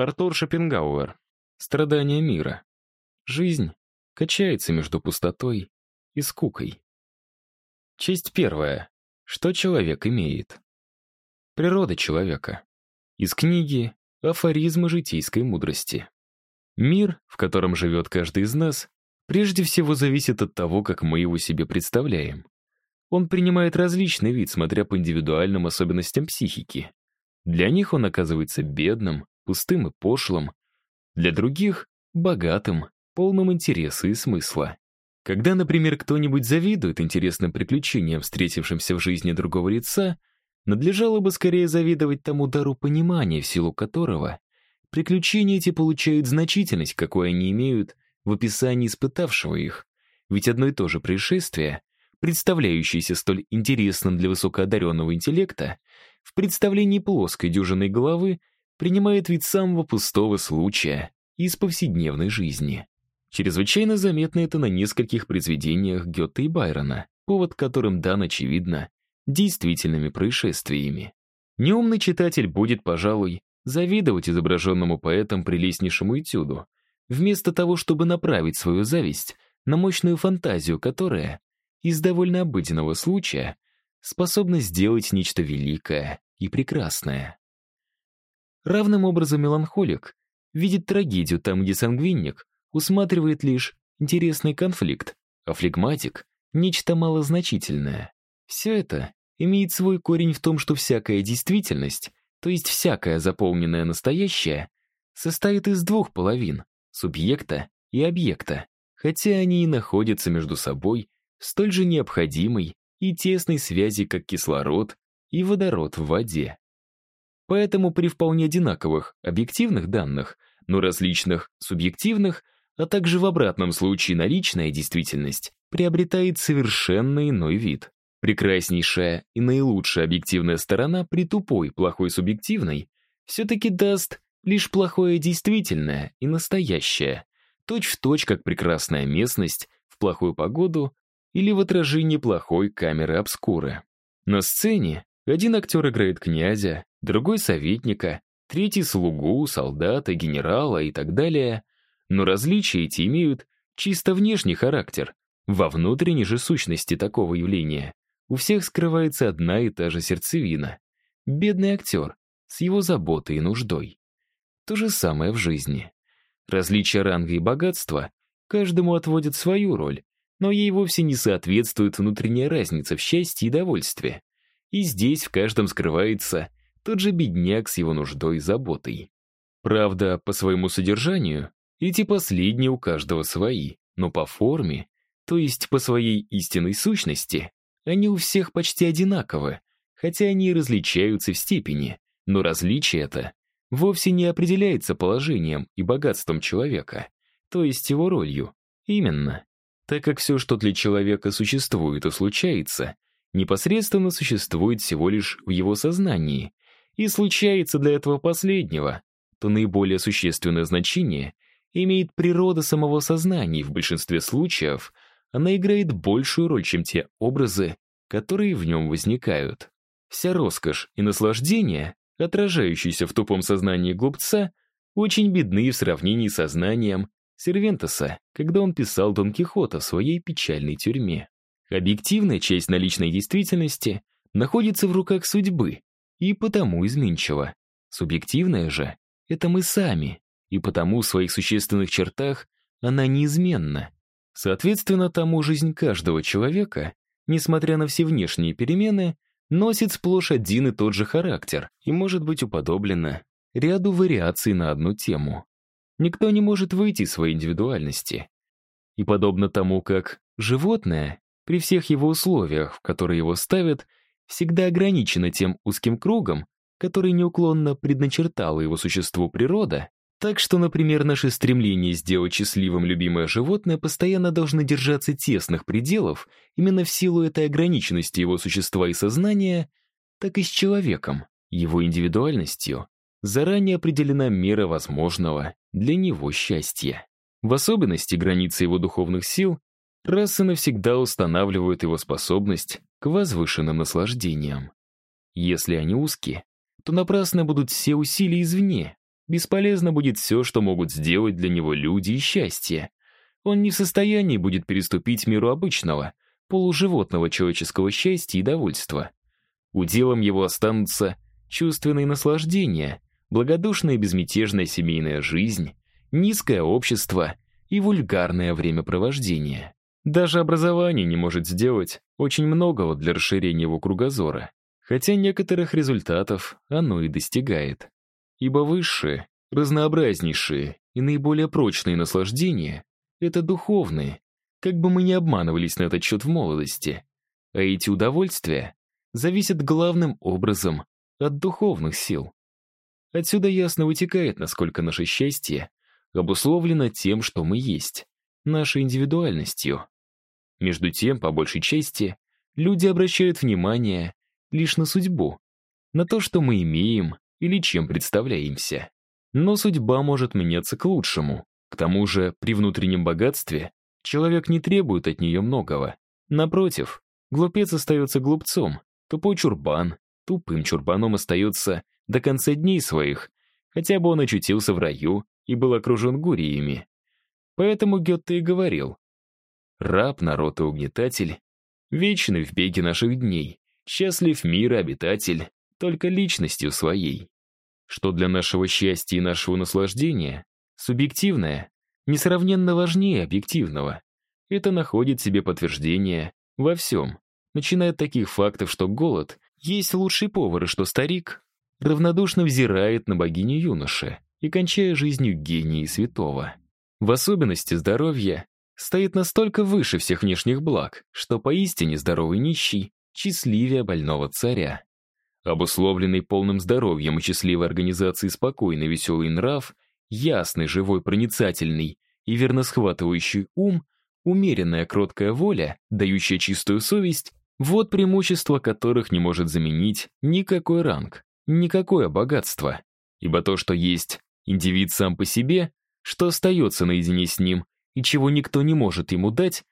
Артур Шопенгауэр. Страдания мира. Жизнь качается между пустотой и скукой. Часть первая. Что человек имеет? Природа человека. Из книги «Афоризмы житейской мудрости». Мир, в котором живет каждый из нас, прежде всего зависит от того, как мы его себе представляем. Он принимает различный вид, смотря по индивидуальным особенностям психики. Для них он оказывается бедным, пустым и пошлым. Для других — богатым, полным интереса и смысла. Когда, например, кто-нибудь завидует интересным приключениям, встретившимся в жизни другого лица, надлежало бы скорее завидовать тому дару понимания, в силу которого приключения эти получают значительность, какой они имеют в описании испытавшего их. Ведь одно и то же происшествие, представляющееся столь интересным для высокоодаренного интеллекта, в представлении плоской дюжиной головы принимает вид самого пустого случая из повседневной жизни. Чрезвычайно заметно это на нескольких произведениях Гёте и Байрона, повод которым дан, очевидно, действительными происшествиями. Неумный читатель будет, пожалуй, завидовать изображенному поэтом прелестнейшему этюду, вместо того, чтобы направить свою зависть на мощную фантазию, которая, из довольно обыденного случая, способна сделать нечто великое и прекрасное. Равным образом меланхолик видит трагедию там, где сангвиник усматривает лишь интересный конфликт, а флегматик — нечто малозначительное. Все это имеет свой корень в том, что всякая действительность, то есть всякое заполненное настоящее, состоит из двух половин — субъекта и объекта, хотя они и находятся между собой в столь же необходимой и тесной связи, как кислород и водород в воде. Поэтому при вполне одинаковых объективных данных, но различных субъективных, а также в обратном случае наличная действительность приобретает совершенно иной вид. Прекраснейшая и наилучшая объективная сторона при тупой, плохой субъективной все-таки даст лишь плохое действительное и настоящее, точь-в-точь, точь, как прекрасная местность в плохую погоду или в отражении плохой камеры обскуры. На сцене один актер играет князя, другой — советника, третий — слугу, солдата, генерала и так далее. Но различия эти имеют чисто внешний характер. Во внутренней же сущности такого явления у всех скрывается одна и та же сердцевина. Бедный актер с его заботой и нуждой. То же самое в жизни. Различия ранга и богатства каждому отводят свою роль, но ей вовсе не соответствует внутренняя разница в счастье и довольстве. И здесь в каждом скрывается тот же бедняк с его нуждой и заботой. Правда, по своему содержанию, эти последние у каждого свои, но по форме, то есть по своей истинной сущности, они у всех почти одинаковы, хотя они и различаются в степени, но различие это вовсе не определяется положением и богатством человека, то есть его ролью. Именно, так как все, что для человека существует и случается, непосредственно существует всего лишь в его сознании, и случается для этого последнего, то наиболее существенное значение имеет природа самого сознания, и в большинстве случаев она играет большую роль, чем те образы, которые в нем возникают. Вся роскошь и наслаждение, отражающиеся в тупом сознании глупца, очень бедны в сравнении со знанием Сервентеса, когда он писал Дон Кихота в своей печальной тюрьме. Объективная часть наличной действительности находится в руках судьбы и потому изменчива. Субъективная же — это мы сами, и потому в своих существенных чертах она неизменна. Соответственно, тому жизнь каждого человека, несмотря на все внешние перемены, носит сплошь один и тот же характер и может быть уподоблена ряду вариаций на одну тему. Никто не может выйти из своей индивидуальности. И подобно тому, как животное, при всех его условиях, в которые его ставят, всегда ограничено тем узким кругом, который неуклонно предначертала его существу природа, так что, например, наши стремления сделать счастливым любимое животное постоянно должны держаться тесных пределов именно в силу этой ограниченности его существа и сознания, так и с человеком, его индивидуальностью, заранее определена мера возможного для него счастья. В особенности границы его духовных сил раз и навсегда устанавливают его способность к возвышенным наслаждениям. Если они узкие, то напрасно будут все усилия извне, бесполезно будет все, что могут сделать для него люди и счастье. Он не в состоянии будет переступить миру обычного, полуживотного человеческого счастья и довольства. Уделом его останутся чувственные наслаждения, благодушная безмятежная семейная жизнь, низкое общество и вульгарное времяпровождение. Даже образование не может сделать очень многого для расширения его кругозора, хотя некоторых результатов оно и достигает. Ибо высшие, разнообразнейшие и наиболее прочные наслаждения — это духовные, как бы мы ни обманывались на этот счет в молодости. А эти удовольствия зависят главным образом от духовных сил. Отсюда ясно вытекает, насколько наше счастье обусловлено тем, что мы есть, нашей индивидуальностью. Между тем, по большей части, люди обращают внимание лишь на судьбу, на то, что мы имеем или чем представляемся. Но судьба может меняться к лучшему. К тому же, при внутреннем богатстве человек не требует от нее многого. Напротив, глупец остается глупцом, тупой чурбан, тупым чурбаном остается до конца дней своих, хотя бы он очутился в раю и был окружен гуриями. Поэтому Гетте и говорил, «Раб, народ и угнетатель, вечный в беге наших дней, счастлив мир обитатель, только личностью своей. Что для нашего счастья и нашего наслаждения субъективное несравненно важнее объективного. Это находит себе подтверждение во всем, начиная от таких фактов, что голод есть лучший повар, и что старик равнодушно взирает на богиню юноши и кончая жизнью гения и святого. В особенности здоровье стоит настолько выше всех внешних благ, что поистине здоровый нищий счастливее больного царя. Обусловленный полным здоровьем и счастливой организацией спокойный веселый нрав, ясный, живой, проницательный и верно схватывающий ум, умеренная кроткая воля, дающая чистую совесть, вот преимущества которых не может заменить никакой ранг, никакое богатство. Ибо то, что есть индивид сам по себе, что остается наедине с ним и чего никто не может ему дать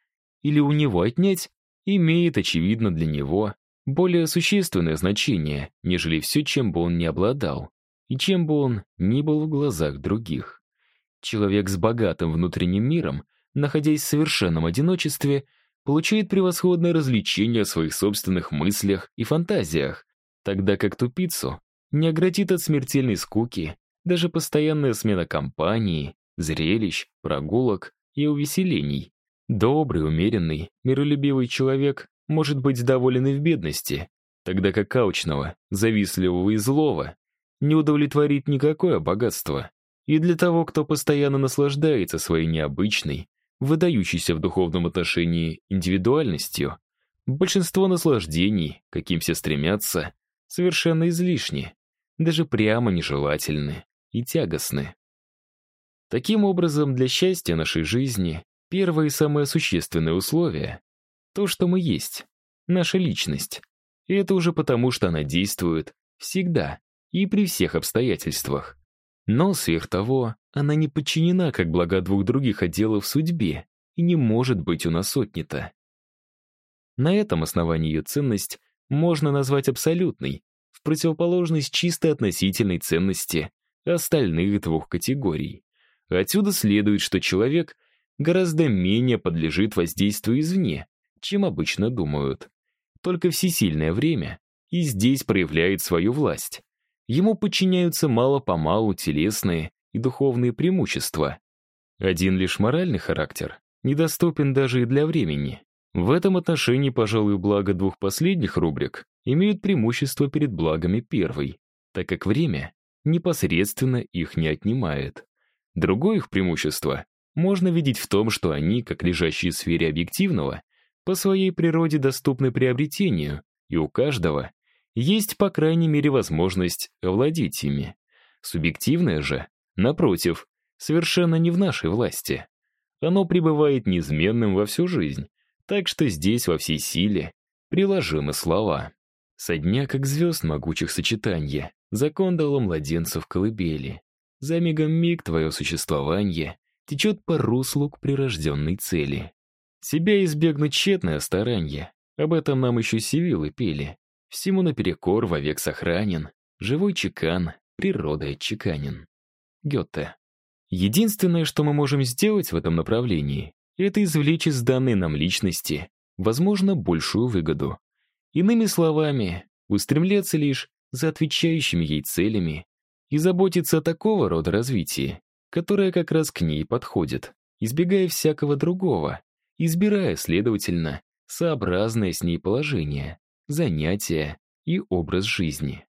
или у него отнять, имеет, очевидно, для него более существенное значение, нежели все, чем бы он не обладал, и чем бы он ни был в глазах других. Человек с богатым внутренним миром, находясь в совершенном одиночестве, получает превосходное развлечение в своих собственных мыслях и фантазиях, тогда как тупицу не оградит от смертельной скуки даже постоянная смена компании, зрелищ, прогулок и увеселений. Добрый, умеренный, миролюбивый человек может быть доволен и в бедности, тогда как каучного, завистливого и злого не удовлетворит никакое богатство. И для того, кто постоянно наслаждается своей необычной, выдающейся в духовном отношении индивидуальностью, большинство наслаждений, каким все стремятся, совершенно излишни, даже прямо нежелательны и тягостны. Таким образом, для счастья нашей жизни первое и самое существенное условие — то, что мы есть, наша личность. И это уже потому, что она действует всегда и при всех обстоятельствах. Но, сверх того, она не подчинена, как блага двух других отделов судьбе, и не может быть у нас отнята. На этом основании ее ценность можно назвать абсолютной, в противоположность чисто относительной ценности остальных двух категорий. Отсюда следует, что человек гораздо менее подлежит воздействию извне, чем обычно думают. Только всесильное время и здесь проявляет свою власть. Ему подчиняются мало-помалу телесные и духовные преимущества. Один лишь моральный характер недоступен даже и для времени. В этом отношении, пожалуй, благо двух последних рубрик имеют преимущество перед благами первой, так как время непосредственно их не отнимает. Другое их преимущество можно видеть в том, что они, как лежащие в сфере объективного, по своей природе доступны приобретению, и у каждого есть, по крайней мере, возможность овладеть ими. Субъективное же, напротив, совершенно не в нашей власти. Оно пребывает неизменным во всю жизнь, так что здесь во всей силе приложимы слова. Со дня, как звезд могучих сочетанья, закон дало младенцу в колыбели. За мигом миг твое существование течет по руслу к прирожденной цели. Себя избегнуть тщетное старанье, об этом нам еще сивилы пели. Всему наперекор вовек сохранен, живой чекан, природой отчеканен. Гёте. Единственное, что мы можем сделать в этом направлении, это извлечь из данной нам личности, возможно, большую выгоду. Иными словами, устремляться лишь за отвечающими ей целями и заботиться о такого рода развитии, которое как раз к ней подходит, избегая всякого другого, избирая, следовательно, сообразное с ней положение, занятие и образ жизни.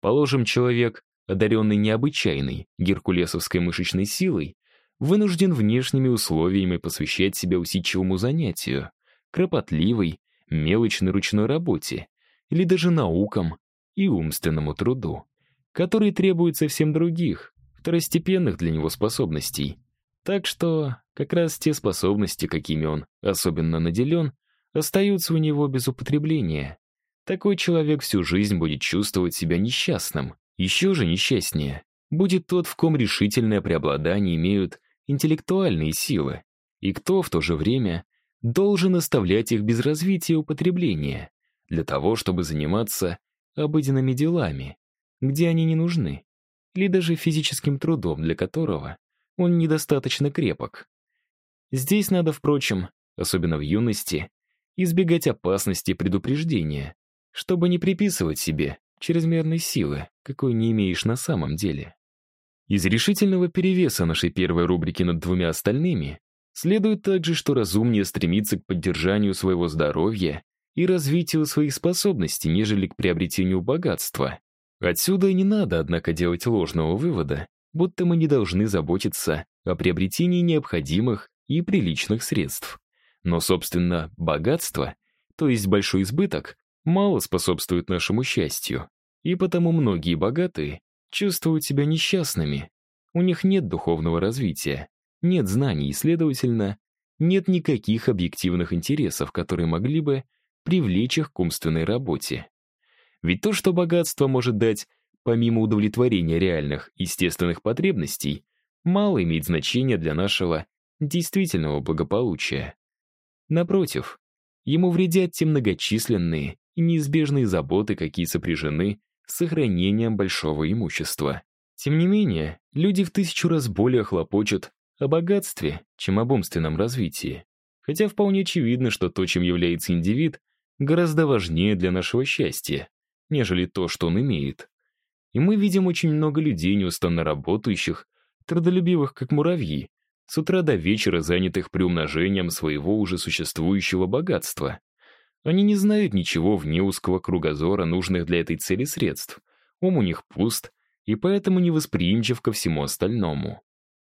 Положим, человек, одаренный необычайной геркулесовской мышечной силой, вынужден внешними условиями посвящать себя усидчивому занятию, кропотливой, мелочной ручной работе или даже наукам и умственному труду, который требует совсем других, второстепенных для него способностей. Так что как раз те способности, какими он особенно наделен, остаются у него без употребления. Такой человек всю жизнь будет чувствовать себя несчастным. Еще же несчастнее будет тот, в ком решительное преобладание имеют интеллектуальные силы, и кто в то же время должен оставлять их без развития употребления, для того, чтобы заниматься обыденными делами, где они не нужны, или даже физическим трудом, для которого он недостаточно крепок. Здесь надо, впрочем, особенно в юности, избегать опасности предупреждения, чтобы не приписывать себе чрезмерной силы, какой не имеешь на самом деле. Из решительного перевеса нашей первой рубрики над двумя остальными следует также, что разумнее стремиться к поддержанию своего здоровья и развитию своих способностей, нежели к приобретению богатства. Отсюда не надо, однако, делать ложного вывода, будто мы не должны заботиться о приобретении необходимых и приличных средств. Но, собственно, богатство, то есть большой избыток, мало способствует нашему счастью, и потому многие богатые чувствуют себя несчастными. У них нет духовного развития, нет знаний и, следовательно, нет никаких объективных интересов, которые могли бы привлечь их к умственной работе. Ведь то, что богатство может дать, помимо удовлетворения реальных, естественных потребностей, мало имеет значения для нашего действительного благополучия. Напротив, ему вредят те многочисленные и неизбежные заботы, какие сопряжены с сохранением большого имущества. Тем не менее, люди в тысячу раз более хлопочут о богатстве, чем об умственном развитии. Хотя вполне очевидно, что то, чем является индивид, гораздо важнее для нашего счастья, нежели то, что он имеет. И мы видим очень много людей, неустанно работающих, трудолюбивых, как муравьи, с утра до вечера занятых приумножением своего уже существующего богатства. Они не знают ничего вне узкого кругозора, нужных для этой цели средств. Ум у них пуст, и поэтому невосприимчив ко всему остальному.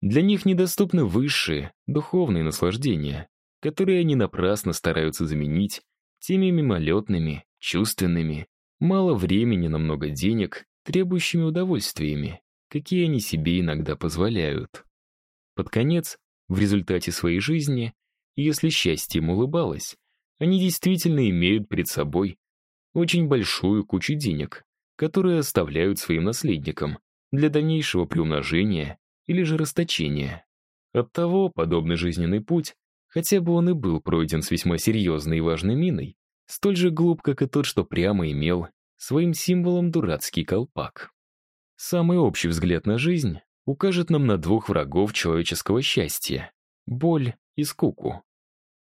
Для них недоступны высшие, духовные наслаждения, которые они напрасно стараются заменить теми мимолетными, чувственными, мало времени на много денег, требующими удовольствиями, какие они себе иногда позволяют. Под конец, в результате своей жизни, если счастье им улыбалось, они действительно имеют перед собой очень большую кучу денег, которые оставляют своим наследникам для дальнейшего приумножения или же расточения. Оттого подобный жизненный путь, хотя бы он и был пройден с весьма серьезной и важной миной, столь же глуп, как и тот, что прямо имел своим символом дурацкий колпак. Самый общий взгляд на жизнь укажет нам на двух врагов человеческого счастья — боль и скуку.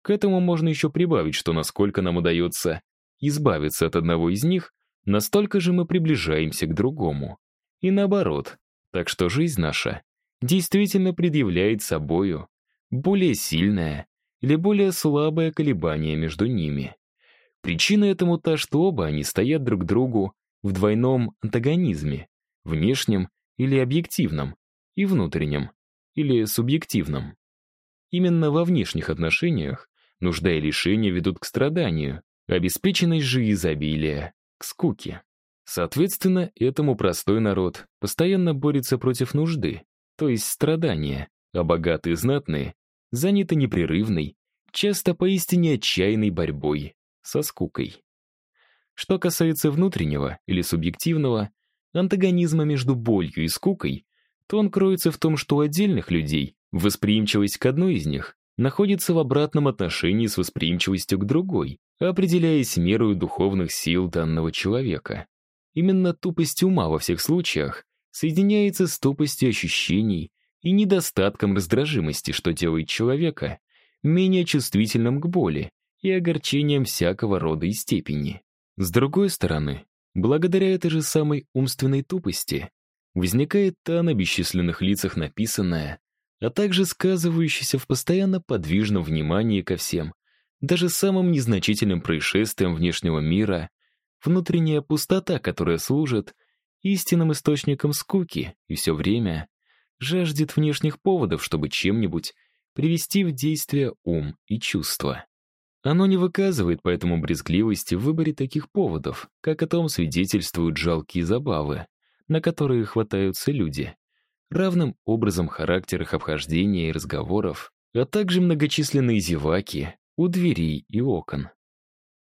К этому можно еще прибавить, что насколько нам удается избавиться от одного из них, настолько же мы приближаемся к другому. И наоборот. Так что жизнь наша действительно предъявляет собою более сильное или более слабое колебание между ними. Причина этому та, что оба они стоят друг другу в двойном антагонизме, внешнем или объективном, и внутреннем, или субъективном. Именно во внешних отношениях нужда и лишение ведут к страданию, обеспеченность же изобилия — к скуке. Соответственно, этому простой народ постоянно борется против нужды, то есть страдания, а богатые знатные заняты непрерывной, часто поистине отчаянной борьбой со скукой. Что касается внутреннего или субъективного, антагонизма между болью и скукой, то он кроется в том, что у отдельных людей восприимчивость к одной из них находится в обратном отношении с восприимчивостью к другой, определяясь мерою духовных сил данного человека. Именно тупость ума во всех случаях соединяется с тупостью ощущений и недостатком раздражимости, что делает человека менее чувствительным к боли и огорчениям всякого рода и степени. С другой стороны, благодаря этой же самой умственной тупости возникает та на бесчисленных лицах написанная, а также сказывающаяся в постоянно подвижном внимании ко всем, даже самым незначительным происшествиям внешнего мира, внутренняя пустота, которая служит истинным источником скуки и все время жаждет внешних поводов, чтобы чем-нибудь привести в действие ум и чувства. Оно не выказывает поэтому брезгливости в выборе таких поводов, как о том свидетельствуют жалкие забавы, на которые хватаются люди. Равным образом характер их обхождения и разговоров, а также многочисленные зеваки у дверей и окон.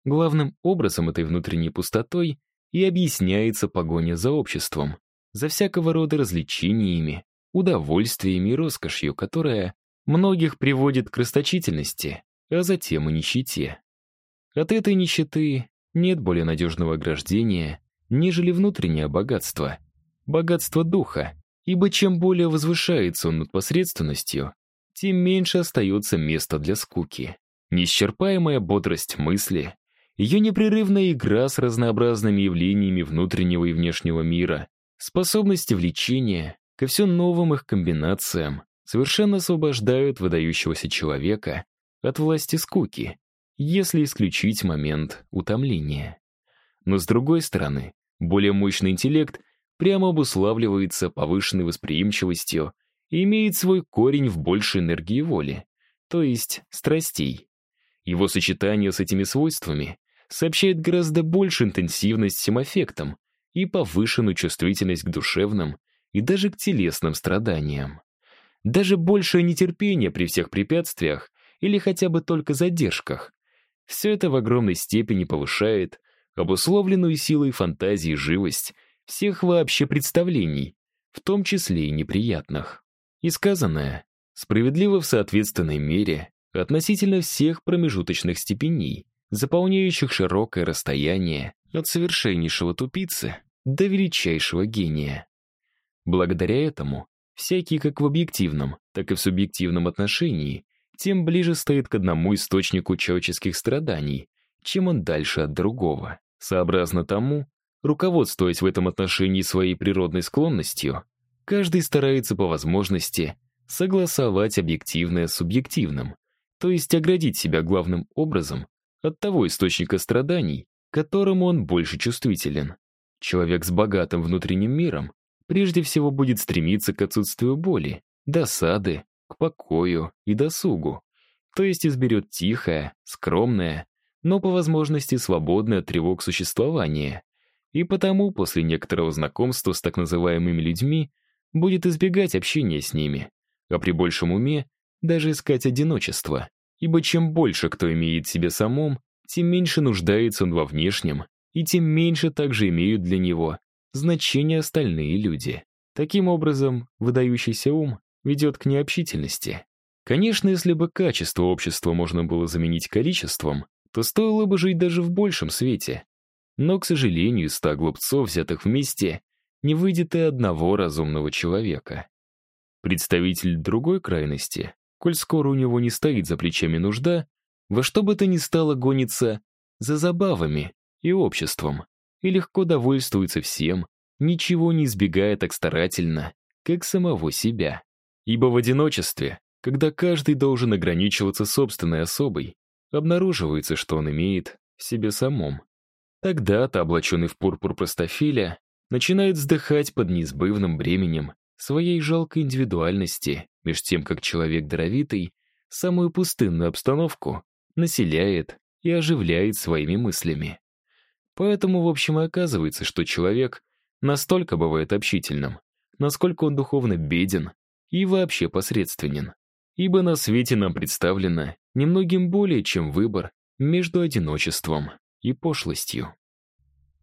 Главным образом этой внутренней пустотой и объясняется погоня за обществом, за всякого рода развлечениями, удовольствиями и роскошью, которая многих приводит к расточительности, а затем и нищете. От этой нищеты нет более надежного ограждения, нежели внутреннее богатство, богатство духа, ибо чем более возвышается он над посредственностью, тем меньше остается места для скуки. Неисчерпаемая бодрость мысли, ее непрерывная игра с разнообразными явлениями внутреннего и внешнего мира, способность влечения ко все новым их комбинациям совершенно освобождают выдающегося человека от власти скуки, если исключить момент утомления. Но с другой стороны, более мощный интеллект прямо обуславливается повышенной восприимчивостью и имеет свой корень в большей энергии воли, то есть страстей. Его сочетание с этими свойствами сообщает гораздо больше интенсивность всем эффектам и повышенную чувствительность к душевным и даже к телесным страданиям. Даже большее нетерпение при всех препятствиях или хотя бы только задержках. Все это в огромной степени повышает обусловленную силой фантазии живость всех вообще представлений, в том числе и неприятных. И сказанное справедливо в соответственной мере относительно всех промежуточных степеней, заполняющих широкое расстояние от совершеннейшего тупицы до величайшего гения. Благодаря этому, всякий как в объективном, так и в субъективном отношении, тем ближе стоит к одному источнику человеческих страданий, чем он дальше от другого. Сообразно тому, руководствуясь в этом отношении своей природной склонностью, каждый старается по возможности согласовать объективное с субъективным, то есть оградить себя главным образом от того источника страданий, которому он больше чувствителен. Человек с богатым внутренним миром прежде всего будет стремиться к отсутствию боли, досады, к покою и досугу, то есть изберет тихое, скромное, но по возможности свободное от тревог существование, и потому после некоторого знакомства с так называемыми людьми будет избегать общения с ними, а при большем уме даже искать одиночество, ибо чем больше кто имеет себе самом, тем меньше нуждается он во внешнем, и тем меньше также имеют для него значение остальные люди. Таким образом, выдающийся ум ведет к необщительности. Конечно, если бы качество общества можно было заменить количеством, то стоило бы жить даже в большем свете. Но, к сожалению, из ста глупцов, взятых вместе, не выйдет и одного разумного человека. Представитель другой крайности, коль скоро у него не стоит за плечами нужда, во что бы то ни стало гонится за забавами и обществом, и легко довольствуется всем, ничего не избегая так старательно, как самого себя. Ибо в одиночестве, когда каждый должен ограничиваться собственной особой, обнаруживается, что он имеет в себе самом. Тогда-то, облаченный в пурпур простофиля, начинает вздыхать под неизбывным бременем своей жалкой индивидуальности, меж тем, как человек даровитый самую пустынную обстановку населяет и оживляет своими мыслями. Поэтому, в общем, и оказывается, что человек настолько бывает общительным, насколько он духовно беден и вообще посредственен. Ибо на свете нам представлено немногим более, чем выбор между одиночеством и пошлостью.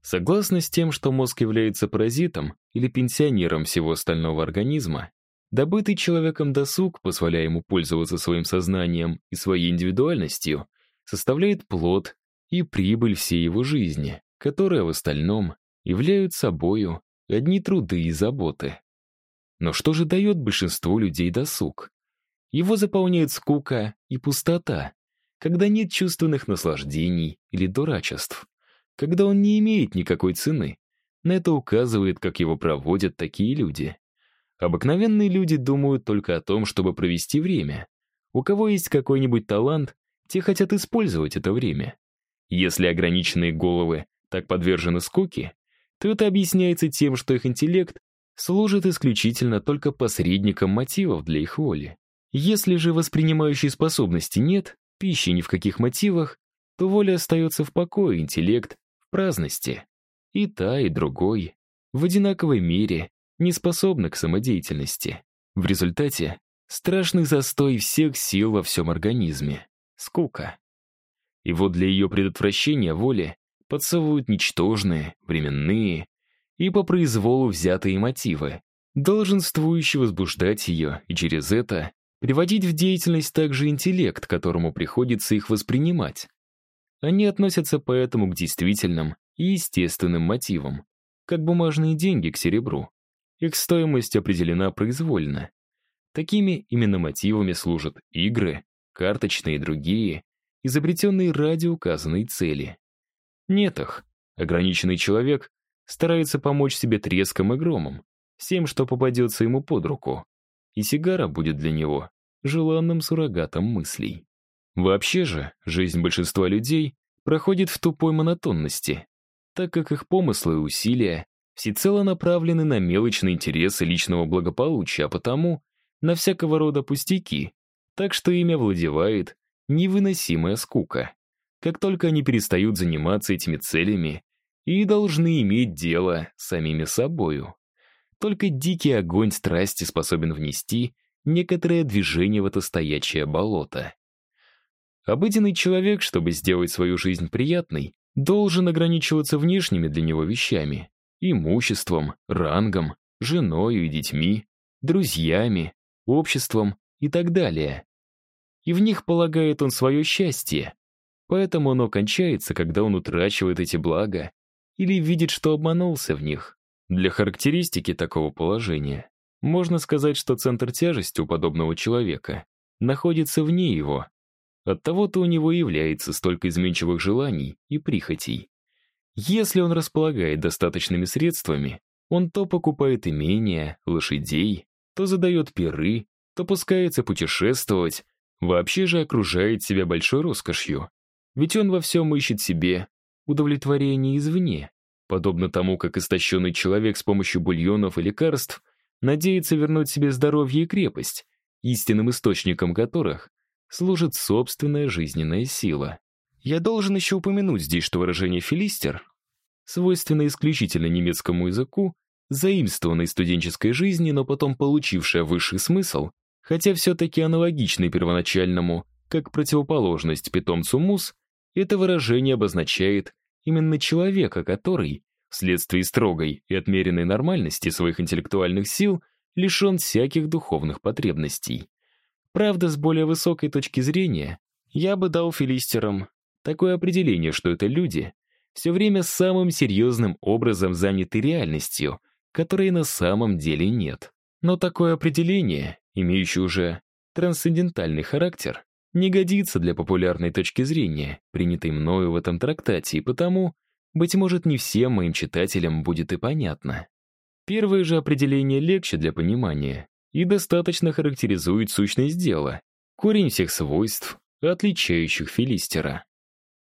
Согласно с тем, что мозг является паразитом или пенсионером всего остального организма, добытый человеком досуг, позволяя ему пользоваться своим сознанием и своей индивидуальностью, составляет плод и прибыль всей его жизни, которая в остальном являют собою одни труды и заботы. Но что же дает большинству людей досуг? Его заполняет скука и пустота, когда нет чувственных наслаждений или дурачеств, когда он не имеет никакой цены. На это указывает, как его проводят такие люди. Обыкновенные люди думают только о том, чтобы провести время. У кого есть какой-нибудь талант, те хотят использовать это время. Если ограниченные головы так подвержены скуке, то это объясняется тем, что их интеллект служит исключительно только посредником мотивов для их воли. Если же воспринимающей способности нет, пищи ни в каких мотивах, то воля остается в покое, интеллект — в праздности. И та, и другой в одинаковой мере не способны к самодеятельности. В результате страшный застой всех сил во всем организме — скука. И вот для ее предотвращения воли подсовывают ничтожные, временные и по произволу взятые мотивы, долженствующие возбуждать ее и через это приводить в деятельность также интеллект, которому приходится их воспринимать. Они относятся поэтому к действительным и естественным мотивам, как бумажные деньги к серебру. Их стоимость определена произвольно. Такими именно мотивами служат игры, карточные и другие, изобретенные ради указанной цели. Нет их. Ограниченный человек старается помочь себе треском и громом, всем, что попадется ему под руку. И сигара будет для него желанным суррогатом мыслей. Вообще же, жизнь большинства людей проходит в тупой монотонности, так как их помыслы и усилия всецело направлены на мелочные интересы личного благополучия, а потому на всякого рода пустяки, так что ими овладевает невыносимая скука. Как только они перестают заниматься этими целями и должны иметь дело с самими собою. Только дикий огонь страсти способен внести некоторое движение в это стоячее болото. Обыденный человек, чтобы сделать свою жизнь приятной, должен ограничиваться внешними для него вещами, имуществом, рангом, женой и детьми, друзьями, обществом и так далее. И в них полагает он свое счастье. Поэтому оно кончается, когда он утрачивает эти блага или видит, что обманулся в них. Для характеристики такого положения можно сказать, что центр тяжести у подобного человека находится вне его. Оттого-то у него является столько изменчивых желаний и прихотей. Если он располагает достаточными средствами, он то покупает имения, лошадей, то задает пиры, то пускается путешествовать, вообще же окружает себя большой роскошью. Ведь он во всем ищет себе удовлетворение извне, подобно тому, как истощенный человек с помощью бульонов и лекарств надеется вернуть себе здоровье и крепость, истинным источником которых служит собственная жизненная сила. Я должен еще упомянуть здесь, что выражение «филистер» свойственно исключительно немецкому языку, заимствованной студенческой жизни, но потом получившее высший смысл, хотя все-таки аналогичный первоначальному, как противоположность питомцу мус, это выражение обозначает именно человека, который, вследствие строгой и отмеренной нормальности своих интеллектуальных сил, лишен всяких духовных потребностей. Правда, с более высокой точки зрения, я бы дал филистерам такое определение, что это люди, все время самым серьезным образом заняты реальностью, которой на самом деле нет. Но такое определение, имеющее уже трансцендентальный характер, не годится для популярной точки зрения, принятой мною в этом трактате, и потому быть может, не всем моим читателям будет и понятно. Первое же определение легче для понимания и достаточно характеризует сущность дела, корень всех свойств, отличающих филистера.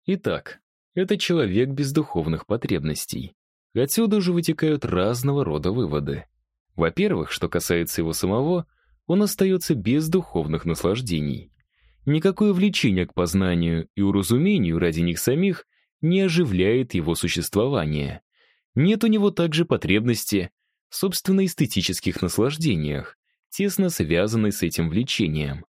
Итак, это человек без духовных потребностей. Отсюда же вытекают разного рода выводы. Во-первых, что касается его самого, он остается без духовных наслаждений. Никакое влечение к познанию и уразумению ради них самих не оживляет его существование. Нет у него также потребности в собственно эстетических наслаждениях, тесно связанной с этим влечением.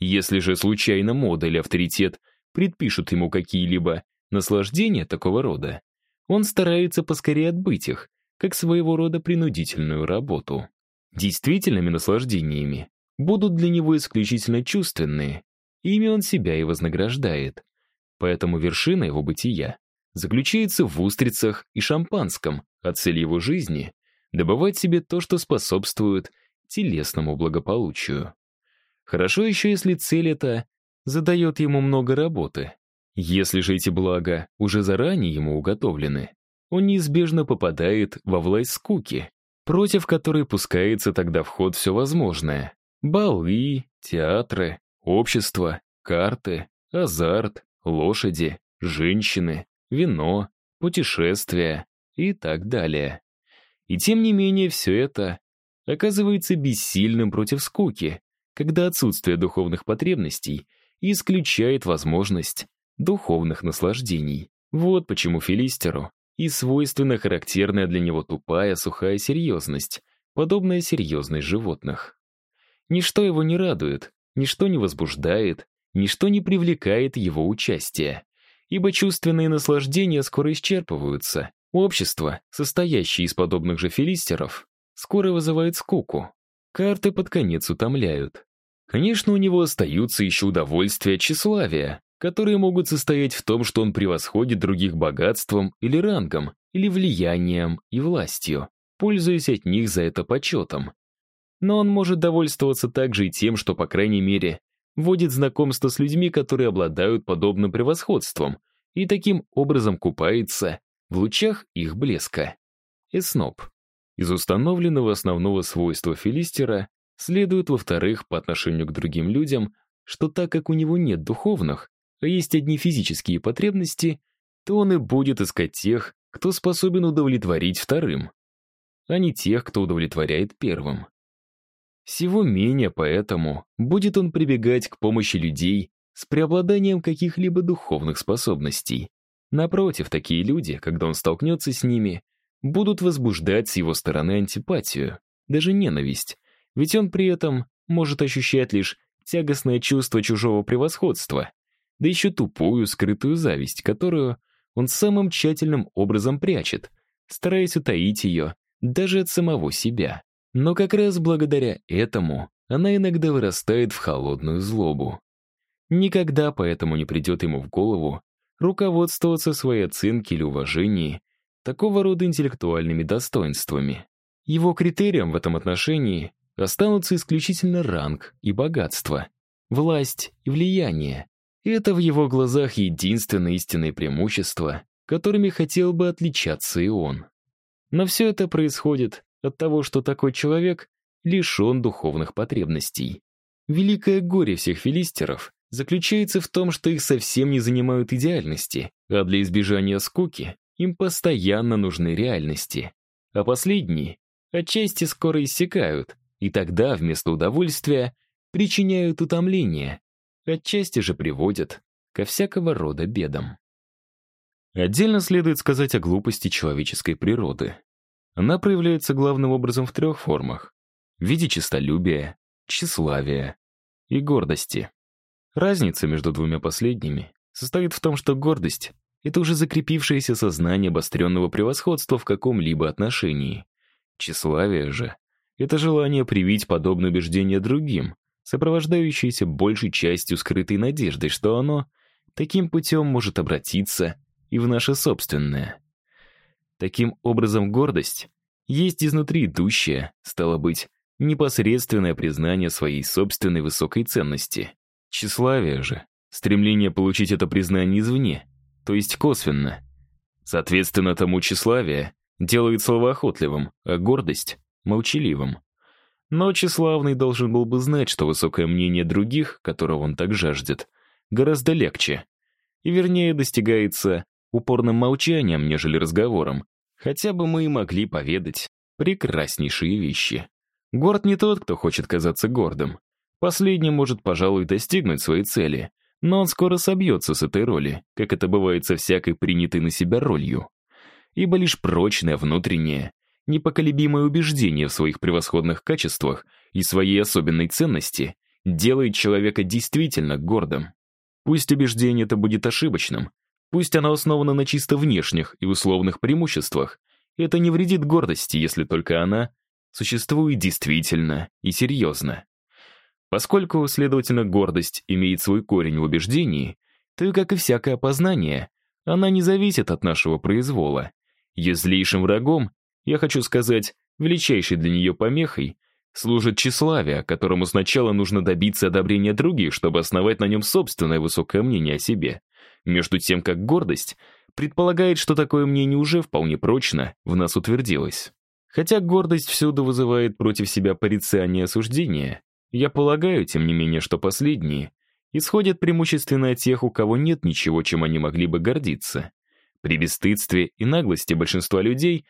Если же случайно мода или авторитет предпишут ему какие-либо наслаждения такого рода, он старается поскорее отбыть их, как своего рода принудительную работу. Действительными наслаждениями будут для него исключительно чувственные, ими он себя и вознаграждает. Поэтому вершина его бытия заключается в устрицах и шампанском, а цель его жизни — добывать себе то, что способствует телесному благополучию. Хорошо еще, если цель эта задает ему много работы. Если же эти блага уже заранее ему уготовлены, он неизбежно попадает во власть скуки, против которой пускается тогда в ход все возможное. Балы, театры, общество, карты, азарт, лошади, женщины, вино, путешествия и так далее. И тем не менее все это оказывается бессильным против скуки, когда отсутствие духовных потребностей исключает возможность духовных наслаждений. Вот почему Филистеру и свойственно характерная для него тупая, сухая серьезность, подобная серьезность животных. Ничто его не радует, ничто не возбуждает, ничто не привлекает его участия, ибо чувственные наслаждения скоро исчерпываются. Общество, состоящее из подобных же филистеров, скоро вызывает скуку. Карты под конец утомляют. Конечно, у него остаются еще удовольствия тщеславия, которые могут состоять в том, что он превосходит других богатством или рангом, или влиянием и властью, пользуясь от них за это почетом. Но он может довольствоваться также и тем, что, по крайней мере, вводит знакомство с людьми, которые обладают подобным превосходством, и таким образом купается в лучах их блеска. Эсноб. Из установленного основного свойства Филистера следует, во-вторых, по отношению к другим людям, что так как у него нет духовных, а есть одни физические потребности, то он и будет искать тех, кто способен удовлетворить вторым, а не тех, кто удовлетворяет первым. Всего менее поэтому будет он прибегать к помощи людей с преобладанием каких-либо духовных способностей. Напротив, такие люди, когда он столкнется с ними, будут возбуждать с его стороны антипатию, даже ненависть, ведь он при этом может ощущать лишь тягостное чувство чужого превосходства, да еще тупую, скрытую зависть, которую он самым тщательным образом прячет, стараясь утаить ее даже от самого себя. Но как раз благодаря этому она иногда вырастает в холодную злобу. Никогда поэтому не придет ему в голову руководствоваться своей оценки или уважении такого рода интеллектуальными достоинствами. Его критерием в этом отношении останутся исключительно ранг и богатство, власть и влияние, это в его глазах единственное истинное преимущество, которыми хотел бы отличаться и он. Но все это происходит от того, что такой человек лишен духовных потребностей. Великое горе всех филистеров заключается в том, что их совсем не занимают идеальности, а для избежания скуки им постоянно нужны реальности. А последние отчасти скоро иссякают, и тогда вместо удовольствия причиняют утомление, отчасти же приводят ко всякого рода бедам. Отдельно следует сказать о глупости человеческой природы. Она проявляется главным образом в трех формах — в виде честолюбия, тщеславия и гордости. Разница между двумя последними состоит в том, что гордость — это уже закрепившееся сознание обостренного превосходства в каком-либо отношении. Тщеславие же — это желание привить подобное убеждение другим, сопровождающееся большей частью скрытой надеждой, что оно таким путем может обратиться и в наше собственное. Таким образом, гордость есть изнутри идущее, стало быть, непосредственное признание своей собственной высокой ценности. Тщеславие же — стремление получить это признание извне, то есть косвенно. Соответственно, тому тщеславие делает словоохотливым, а гордость — молчаливым. Но тщеславный должен был бы знать, что высокое мнение других, которого он так жаждет, гораздо легче. И вернее достигается упорным молчанием, нежели разговором. Хотя бы мы и могли поведать прекраснейшие вещи. Горд не тот, кто хочет казаться гордым. Последний может, пожалуй, достигнуть своей цели, но он скоро собьется с этой роли, как это бывает со всякой принятой на себя ролью. Ибо лишь прочное внутреннее, непоколебимое убеждение в своих превосходных качествах и своей особенной ценности делает человека действительно гордым. Пусть убеждение это будет ошибочным, пусть оно основано на чисто внешних и условных преимуществах, это не вредит гордости, если только она существует действительно и серьезно. Поскольку, следовательно, гордость имеет свой корень в убеждении, то и, как и всякое познание, она не зависит от нашего произвола. Ее злейшим врагом я хочу сказать, величайшей для нее помехой, служит тщеславие, которому сначала нужно добиться одобрения других, чтобы основать на нем собственное высокое мнение о себе. Между тем, как гордость предполагает, что такое мнение уже вполне прочно в нас утвердилось. Хотя гордость всюду вызывает против себя порицание и осуждение, я полагаю, тем не менее, что последние исходят преимущественно от тех, у кого нет ничего, чем они могли бы гордиться. При бесстыдстве и наглости большинства людей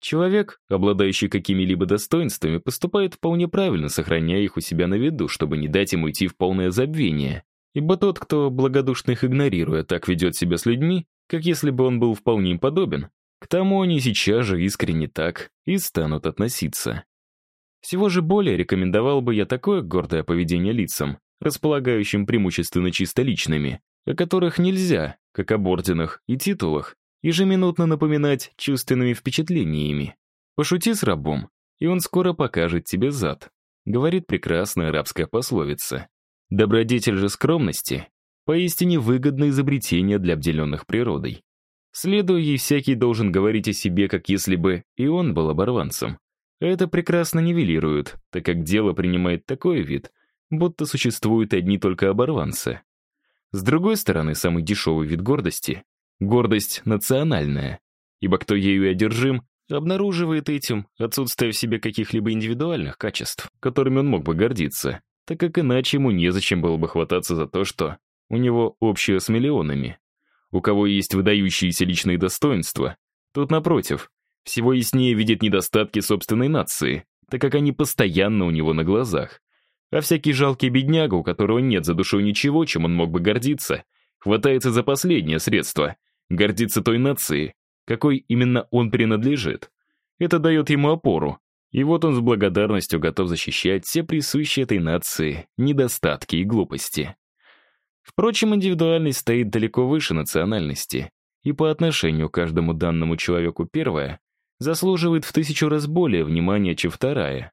человек, обладающий какими-либо достоинствами, поступает вполне правильно, сохраняя их у себя на виду, чтобы не дать ему идти в полное забвение. Ибо тот, кто, благодушно их игнорируя, так ведет себя с людьми, как если бы он был вполне им подобен, к тому они сейчас же искренне так и станут относиться. Всего же более рекомендовал бы я такое гордое поведение лицам, располагающим преимущественно чисто личными, о которых нельзя, как об орденах и титулах, ежеминутно напоминать чувственными впечатлениями. Пошути с рабом, и он скоро покажет тебе зад, говорит прекрасная арабская пословица. Добродетель же скромности — поистине выгодное изобретение для обделенных природой. Следуя ей, всякий должен говорить о себе, как если бы и он был оборванцем. Это прекрасно нивелирует, так как дело принимает такой вид, будто существуют одни только оборванцы. С другой стороны, самый дешевый вид гордости — гордость национальная, ибо кто ею одержим, обнаруживает этим отсутствие в себе каких-либо индивидуальных качеств, которыми он мог бы гордиться, так как иначе ему незачем было бы хвататься за то, что у него общее с миллионами. У кого есть выдающиеся личные достоинства, тот, напротив, всего яснее видит недостатки собственной нации, так как они постоянно у него на глазах. А всякий жалкий бедняга, у которого нет за душой ничего, чем он мог бы гордиться, хватается за последнее средство — гордиться той нацией, какой именно он принадлежит. Это дает ему опору, и вот он с благодарностью готов защищать все присущие этой нации недостатки и глупости. Впрочем, индивидуальность стоит далеко выше национальности, и по отношению к каждому данному человеку первая заслуживает в тысячу раз более внимания, чем вторая.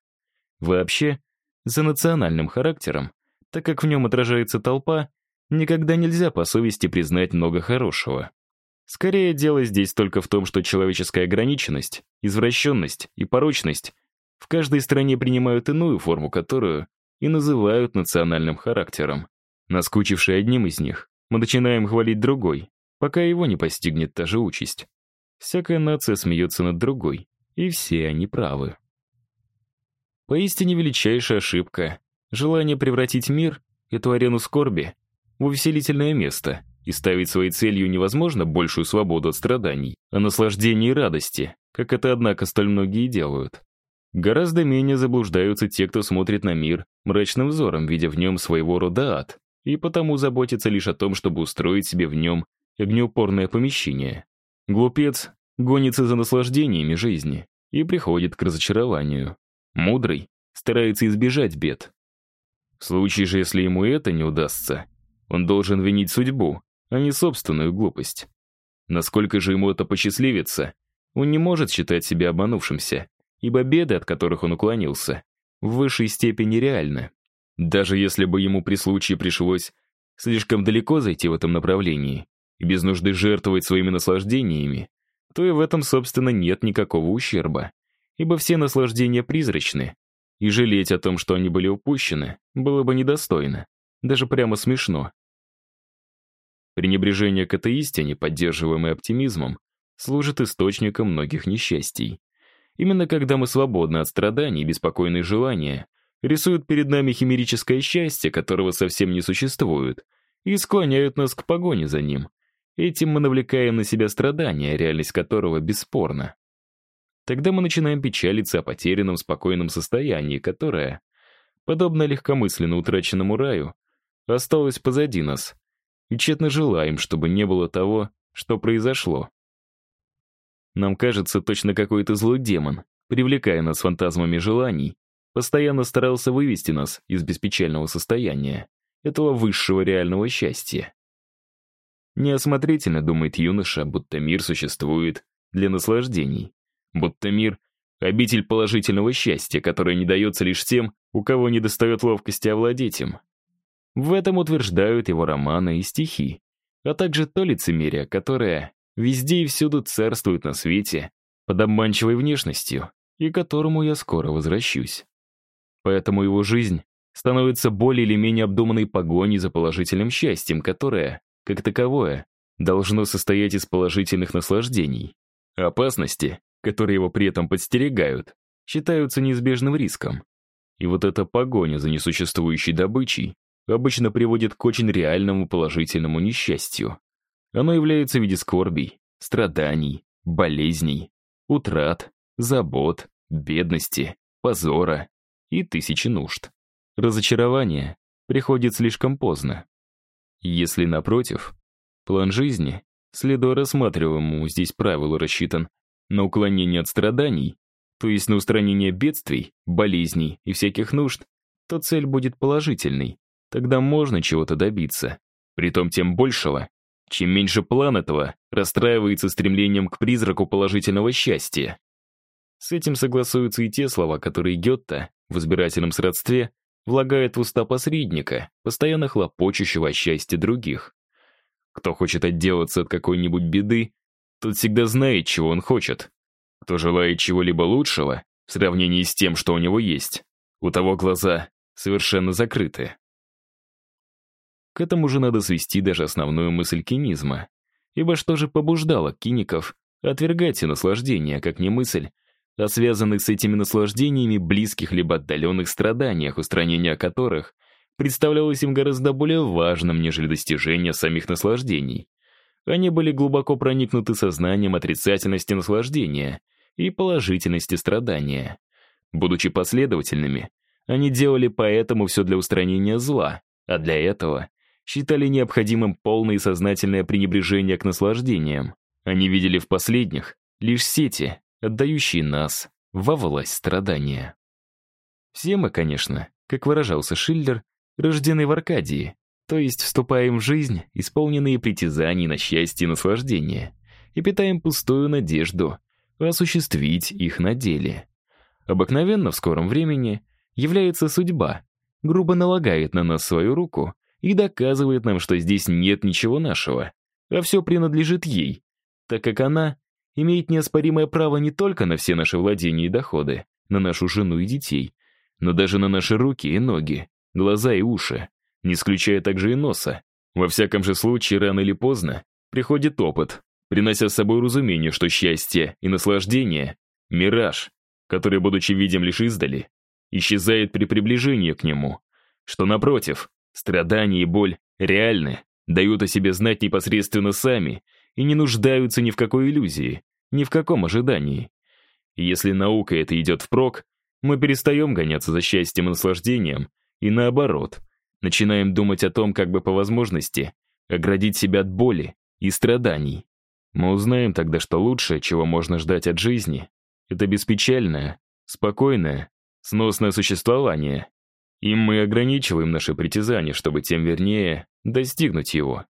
Вообще, за национальным характером, так как в нем отражается толпа, никогда нельзя по совести признать много хорошего. Скорее, дело здесь только в том, что человеческая ограниченность, извращенность и порочность в каждой стране принимают иную форму, которую и называют национальным характером. Наскучивший одним из них, мы начинаем хвалить другой, пока его не постигнет та же участь. Всякая нация смеется над другой, и все они правы. Поистине величайшая ошибка — желание превратить мир, эту арену скорби, в увеселительное место и ставить своей целью невозможно большую свободу от страданий, а наслаждение и радости, как это, однако, столь многие делают. Гораздо менее заблуждаются те, кто смотрит на мир мрачным взором, видя в нем своего рода ад, и потому заботится лишь о том, чтобы устроить себе в нем огнеупорное помещение. Глупец гонится за наслаждениями жизни и приходит к разочарованию. Мудрый старается избежать бед. В случае же, если ему это не удастся, он должен винить судьбу, а не собственную глупость. Насколько же ему это посчастливится, он не может считать себя обманувшимся, ибо беды, от которых он уклонился, в высшей степени реальны. Даже если бы ему при случае пришлось слишком далеко зайти в этом направлении и без нужды жертвовать своими наслаждениями, то и в этом, собственно, нет никакого ущерба, ибо все наслаждения призрачны, и жалеть о том, что они были упущены, было бы недостойно, даже прямо смешно. Пренебрежение к этой истине, поддерживаемое оптимизмом, служит источником многих несчастий. Именно когда мы свободны от страданий и беспокойных желания, рисуют перед нами химерическое счастье, которого совсем не существует, и склоняют нас к погоне за ним. Этим мы навлекаем на себя страдания, реальность которого бесспорна. Тогда мы начинаем печалиться о потерянном спокойном состоянии, которое, подобно легкомысленно утраченному раю, осталось позади нас, и тщетно желаем, чтобы не было того, что произошло. Нам кажется, точно какой-то злой демон, привлекая нас фантазмами желаний, постоянно старался вывести нас из беспечального состояния, этого высшего реального счастья. Неосмотрительно думает юноша, будто мир существует для наслаждений, будто мир — обитель положительного счастья, которое не дается лишь тем, у кого не достает ловкости овладеть им. В этом утверждают его романы и стихи, а также то лицемерие, которое Везде и всюду царствует на свете, под обманчивой внешностью, и которому я скоро возвращусь. Поэтому его жизнь становится более или менее обдуманной погоней за положительным счастьем, которое, как таковое, должно состоять из положительных наслаждений. Опасности, которые его при этом подстерегают, считаются неизбежным риском. И вот эта погоня за несуществующей добычей обычно приводит к очень реальному положительному несчастью. Оно является в виде скорбей, страданий, болезней, утрат, забот, бедности, позора и тысячи нужд. Разочарование приходит слишком поздно. Если, напротив, план жизни, следуя рассматриваемому здесь правилу, рассчитан на уклонение от страданий, то есть на устранение бедствий, болезней и всяких нужд, то цель будет положительной. Тогда можно чего-то добиться. Притом тем большего, чем меньше план этого расстраивается стремлением к призраку положительного счастья. С этим согласуются и те слова, которые Гетта в избирательном сродстве влагает в уста посредника, постоянно хлопочущего о счастье других. Кто хочет отделаться от какой-нибудь беды, тот всегда знает, чего он хочет. Кто желает чего-либо лучшего, в сравнении с тем, что у него есть, у того глаза совершенно закрыты. К этому же надо свести даже основную мысль кинизма. Ибо что же побуждало киников отвергать все наслаждения, как не мысль, о связанных с этими наслаждениями близких либо отдаленных страданиях, устранение которых представлялось им гораздо более важным, нежели достижение самих наслаждений. Они были глубоко проникнуты сознанием отрицательности наслаждения и положительности страдания. Будучи последовательными, они делали поэтому все для устранения зла, а для этого считали необходимым полное и сознательное пренебрежение к наслаждениям. Они видели в последних лишь сети, отдающие нас во власть страдания. Все мы, конечно, как выражался Шиллер, рождены в Аркадии, то есть вступаем в жизнь, исполненные притязаний на счастье и наслаждение, и питаем пустую надежду осуществить их на деле. Обыкновенно в скором времени является судьба, грубо налагает на нас свою руку и доказывает нам, что здесь нет ничего нашего, а все принадлежит ей, так как она имеет неоспоримое право не только на все наши владения и доходы, на нашу жену и детей, но даже на наши руки и ноги, глаза и уши, не исключая также и носа. Во всяком же случае, рано или поздно приходит опыт, принося с собой разумение, что счастье и наслаждение — мираж, который, будучи видим лишь издали, исчезает при приближении к нему, что, напротив, страдания и боль реальны, дают о себе знать непосредственно сами и не нуждаются ни в какой иллюзии, ни в каком ожидании. Если наука это идет впрок, мы перестаем гоняться за счастьем и наслаждением, и наоборот, начинаем думать о том, как бы по возможности оградить себя от боли и страданий. Мы узнаем тогда, что лучшее, чего можно ждать от жизни, это беспечальное, спокойное, сносное существование. И мы ограничиваем наши притязания, чтобы тем вернее достигнуть его.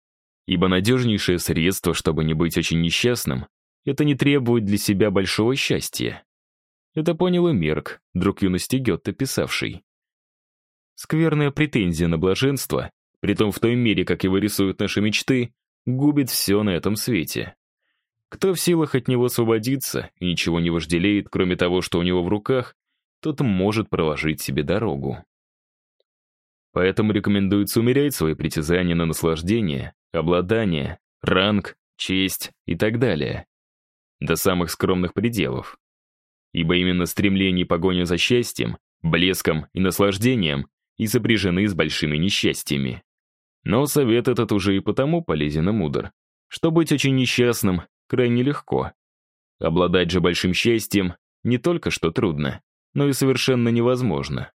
Ибо надежнейшее средство, чтобы не быть очень несчастным, это не требует для себя большого счастья. Это понял и Мерк, друг юности Гетте, писавший. Скверная претензия на блаженство, притом в той мере, как его рисуют наши мечты, губит все на этом свете. Кто в силах от него освободиться и ничего не вожделеет, кроме того, что у него в руках, тот может проложить себе дорогу. Поэтому рекомендуется умерять свои притязания на наслаждение, обладание, ранг, честь и так далее. До самых скромных пределов. Ибо именно стремление и погоня за счастьем, блеском и наслаждением и сопряжены с большими несчастьями. Но совет этот уже и потому полезен и мудр, что быть очень несчастным крайне легко. Обладать же большим счастьем не только что трудно, но и совершенно невозможно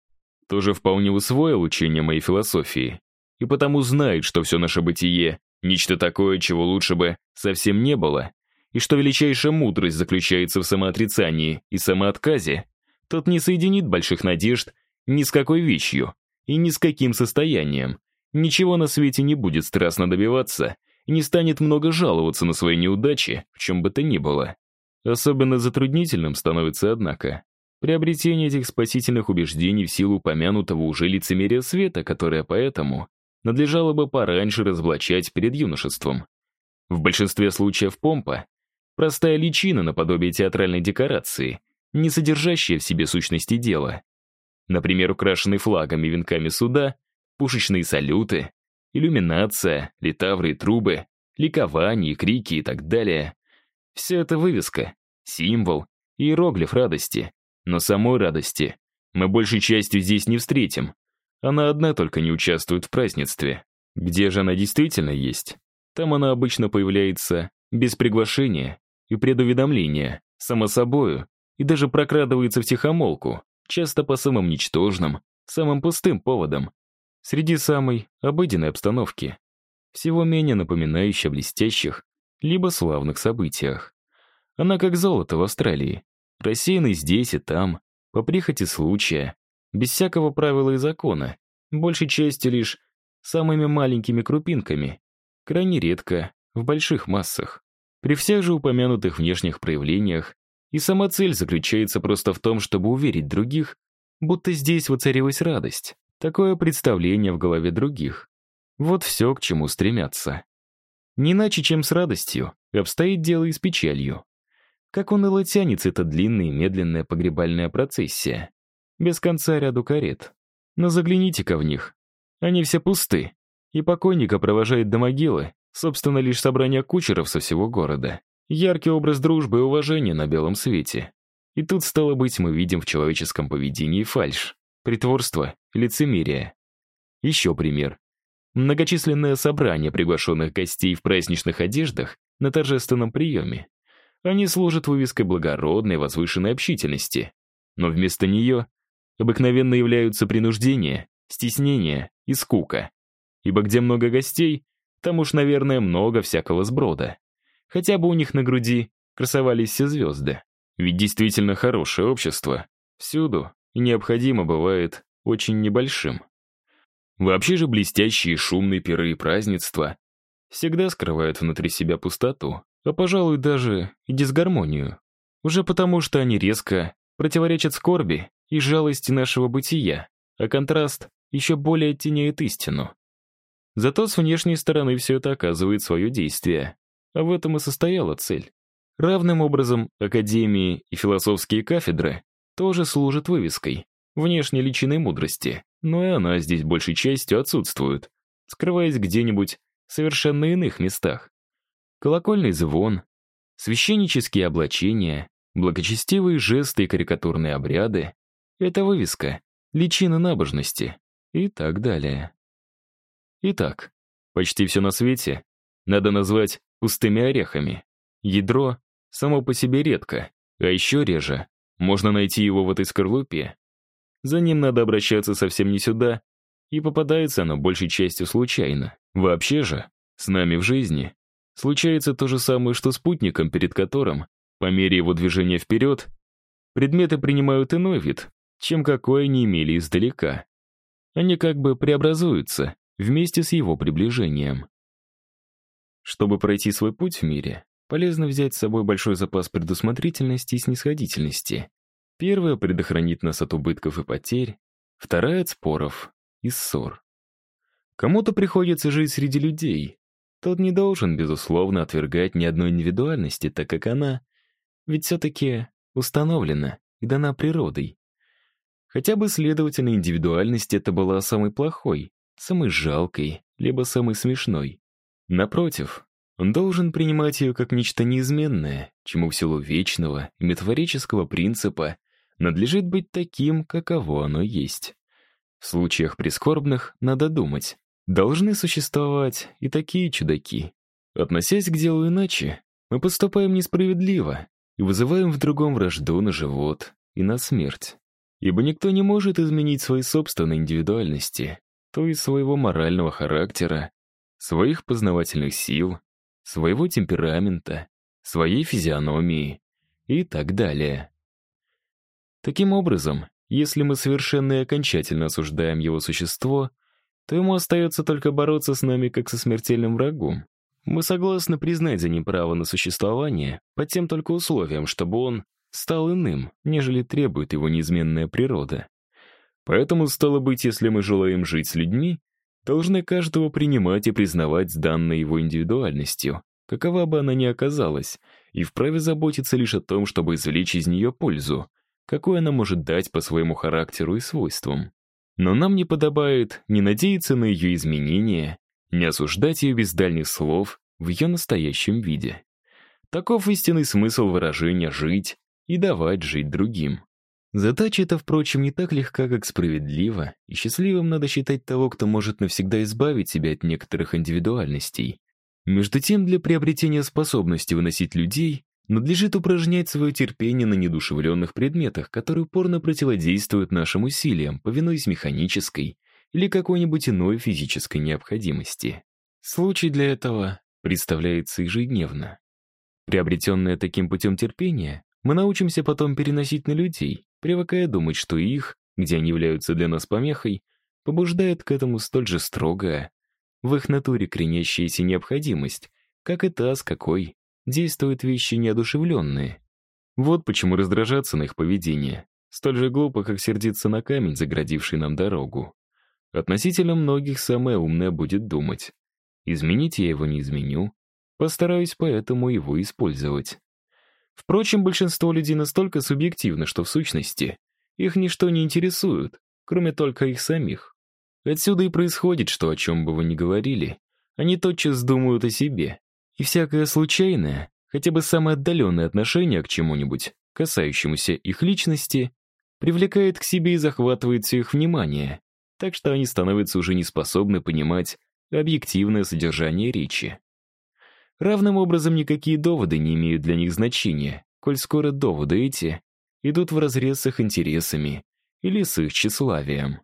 тоже вполне усвоил учение моей философии и потому знает, что все наше бытие — нечто такое, чего лучше бы совсем не было, и что величайшая мудрость заключается в самоотрицании и самоотказе, тот не соединит больших надежд ни с какой вещью и ни с каким состоянием, ничего на свете не будет страстно добиваться и не станет много жаловаться на свои неудачи, в чем бы то ни было. Особенно затруднительным становится, однако, Приобретение этих спасительных убеждений в силу упомянутого уже лицемерия света, которое поэтому надлежало бы пораньше разоблачать перед юношеством. В большинстве случаев помпа — простая личина наподобие театральной декорации, не содержащее в себе сущности дела. Например, украшенный флагами и венками суда, пушечные салюты, иллюминация, литавры и трубы, ликование, крики и так далее. Все это вывеска, символ, иероглиф радости. Но самой радости мы большей частью здесь не встретим. Она одна только не участвует в празднестве. Где же она действительно есть? Там она обычно появляется без приглашения и предуведомления, само собою, и даже прокрадывается в тихомолку, часто по самым ничтожным, самым пустым поводам, среди самой обыденной обстановки, всего менее напоминающей о блестящих, либо славных событиях. Она как золото в Австралии, рассеянный здесь и там, по прихоти случая, без всякого правила и закона, большей частью лишь самыми маленькими крупинками, крайне редко, в больших массах. При всех же упомянутых внешних проявлениях и сама цель заключается просто в том, чтобы уверить других, будто здесь воцарилась радость, такое представление в голове других. Вот все, к чему стремятся. Не иначе, чем с радостью, обстоит дело и с печалью. Как уныло тянется эта длинная и медленная погребальная процессия. Без конца ряду карет. Но загляните-ка в них. Они все пусты. И покойника провожает до могилы, собственно, лишь собрание кучеров со всего города. Яркий образ дружбы и уважения на белом свете. И тут, стало быть, мы видим в человеческом поведении фальшь, притворство, лицемерие. Еще пример. Многочисленное собрание приглашенных гостей в праздничных одеждах на торжественном приеме. Они служат вывеской благородной, возвышенной общительности. Но вместо нее обыкновенно являются принуждение, стеснение и скука. Ибо где много гостей, там уж, наверное, много всякого сброда. Хотя бы у них на груди красовались все звезды. Ведь действительно хорошее общество всюду необходимо бывает очень небольшим. Вообще же блестящие шумные пиры и празднества всегда скрывают внутри себя пустоту, а, пожалуй, даже и дисгармонию. Уже потому, что они резко противоречат скорби и жалости нашего бытия, а контраст еще более оттеняет истину. Зато с внешней стороны все это оказывает свое действие. А в этом и состояла цель. Равным образом академии и философские кафедры тоже служат вывеской, внешней личиной мудрости, но и она здесь большей частью отсутствует, скрываясь где-нибудь в совершенно иных местах. Колокольный звон, священнические облачения, благочестивые жесты и карикатурные обряды — это вывеска, личина набожности и так далее. Итак, почти все на свете надо назвать пустыми орехами. Ядро само по себе редко, а еще реже можно найти его в этой скорлупе. За ним надо обращаться совсем не сюда, и попадается оно большей частью случайно. Вообще же, с нами в жизни случается то же самое, что спутником, перед которым, по мере его движения вперед, предметы принимают иной вид, чем какой они имели издалека. Они как бы преобразуются вместе с его приближением. Чтобы пройти свой путь в мире, полезно взять с собой большой запас предусмотрительности и снисходительности. Первая предохранит нас от убытков и потерь, вторая — от споров и ссор. Кому-то приходится жить среди людей. Тот не должен, безусловно, отвергать ни одной индивидуальности, так как она ведь все-таки установлена и дана природой. Хотя бы, следовательно, индивидуальность это была самой плохой, самой жалкой, либо самой смешной. Напротив, он должен принимать ее как нечто неизменное, чему в силу вечного и метафорического принципа надлежит быть таким, каково оно есть. В случаях прискорбных надо думать, должны существовать и такие чудаки. Относясь к делу иначе, мы поступаем несправедливо и вызываем в другом вражду на живот и на смерть. Ибо никто не может изменить своей собственной индивидуальности, то есть своего морального характера, своих познавательных сил, своего темперамента, своей физиономии и так далее. Таким образом, если мы совершенно и окончательно осуждаем его существо, то ему остается только бороться с нами как со смертельным врагом. Мы согласны признать за ним право на существование под тем только условием, чтобы он стал иным, нежели требует его неизменная природа. Поэтому, стало быть, если мы желаем жить с людьми, должны каждого принимать и признавать с данной его индивидуальностью, какова бы она ни оказалась, и вправе заботиться лишь о том, чтобы извлечь из нее пользу, какой она может дать по своему характеру и свойствам. Но нам не подобает не надеяться на ее изменения, не осуждать ее без дальних слов в ее настоящем виде. Таков истинный смысл выражения «жить» и давать жить другим. Задача эта, впрочем, не так легка, как справедлива, и счастливым надо считать того, кто может навсегда избавить себя от некоторых индивидуальностей. Между тем, для приобретения способности выносить людей надлежит упражнять свое терпение на недушевленных предметах, которые упорно противодействуют нашим усилиям, повинуясь механической или какой-нибудь иной физической необходимости. Случай для этого представляется ежедневно. Приобретенное таким путем терпение мы научимся потом переносить на людей, привыкая думать, что их, где они являются для нас помехой, побуждает к этому столь же строгая, в их натуре кренящаяся необходимость, как и та, с какой действуют вещи неодушевленные. Вот почему раздражаться на их поведение столь же глупо, как сердиться на камень, заградивший нам дорогу. Относительно многих самое умное будет думать. Изменить я его не изменю, постараюсь поэтому его использовать. Впрочем, большинство людей настолько субъективно, что в сущности их ничто не интересует, кроме только их самих. Отсюда и происходит, что о чем бы вы ни говорили, они тотчас думают о себе. И всякое случайное, хотя бы самое отдаленное отношение к чему-нибудь, касающемуся их личности, привлекает к себе и захватывает все их внимание, так что они становятся уже не способны понимать объективное содержание речи. Равным образом никакие доводы не имеют для них значения, коль скоро доводы эти идут вразрез с их интересами или с их тщеславием.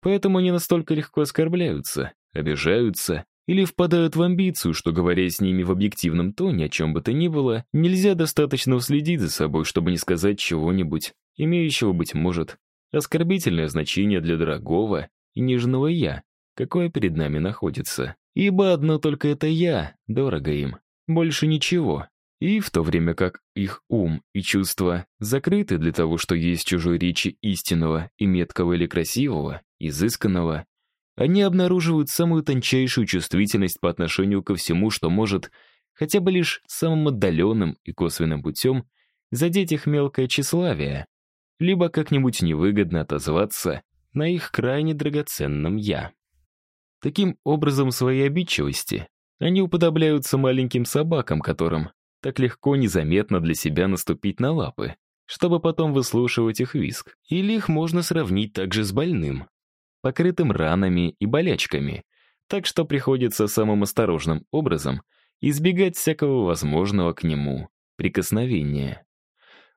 Поэтому они настолько легко оскорбляются, обижаются или впадают в амбицию, что, говоря с ними в объективном тоне, о чем бы то ни было, нельзя достаточно уследить за собой, чтобы не сказать чего-нибудь, имеющего, быть может, оскорбительное значение для дорогого и нежного «я», какое перед нами находится. Ибо одно только это «я» дорого им, больше ничего. И в то время как их ум и чувства закрыты для того, что есть чужой речи истинного и меткого или красивого, изысканного, они обнаруживают самую тончайшую чувствительность по отношению ко всему, что может, хотя бы лишь самым отдаленным и косвенным путем, задеть их мелкое тщеславие, либо как-нибудь невыгодно отозваться на их крайне драгоценном «я». Таким образом, своей обидчивости они уподобляются маленьким собакам, которым так легко незаметно для себя наступить на лапы, чтобы потом выслушивать их виск. Или их можно сравнить также с больным, покрытым ранами и болячками, так что приходится самым осторожным образом избегать всякого возможного к нему прикосновения.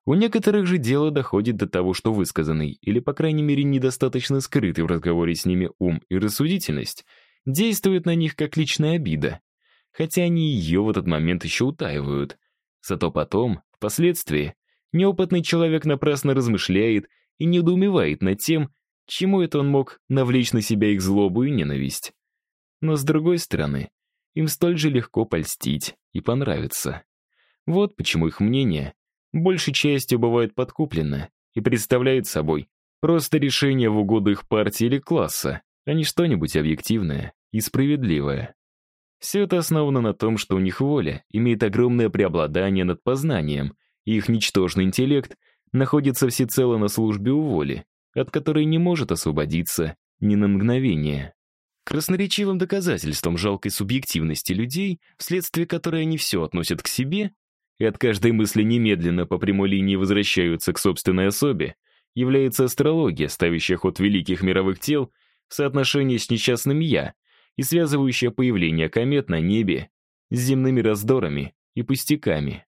У некоторых же дело доходит до того, что высказанный, или, по крайней мере, недостаточно скрытый в разговоре с ними ум и рассудительность, действует на них как личная обида, хотя они ее в этот момент еще утаивают. Зато потом, впоследствии, неопытный человек напрасно размышляет и недоумевает над тем, чему это он мог навлечь на себя их злобу и ненависть. Но с другой стороны, им столь же легко польстить и понравиться. Вот почему их мнение большей частью бывает подкуплено и представляет собой просто решение в угоду их партии или класса, а не что-нибудь объективное и справедливое. Все это основано на том, что у них воля имеет огромное преобладание над познанием, и их ничтожный интеллект находится всецело на службе у воли, от которой не может освободиться ни на мгновение. Красноречивым доказательством жалкой субъективности людей, вследствие которой они все относят к себе, и от каждой мысли немедленно по прямой линии возвращаются к собственной особе, является астрология, ставящая ход великих мировых тел в соотношении с несчастным «я» и связывающая появление комет на небе с земными раздорами и пустяками.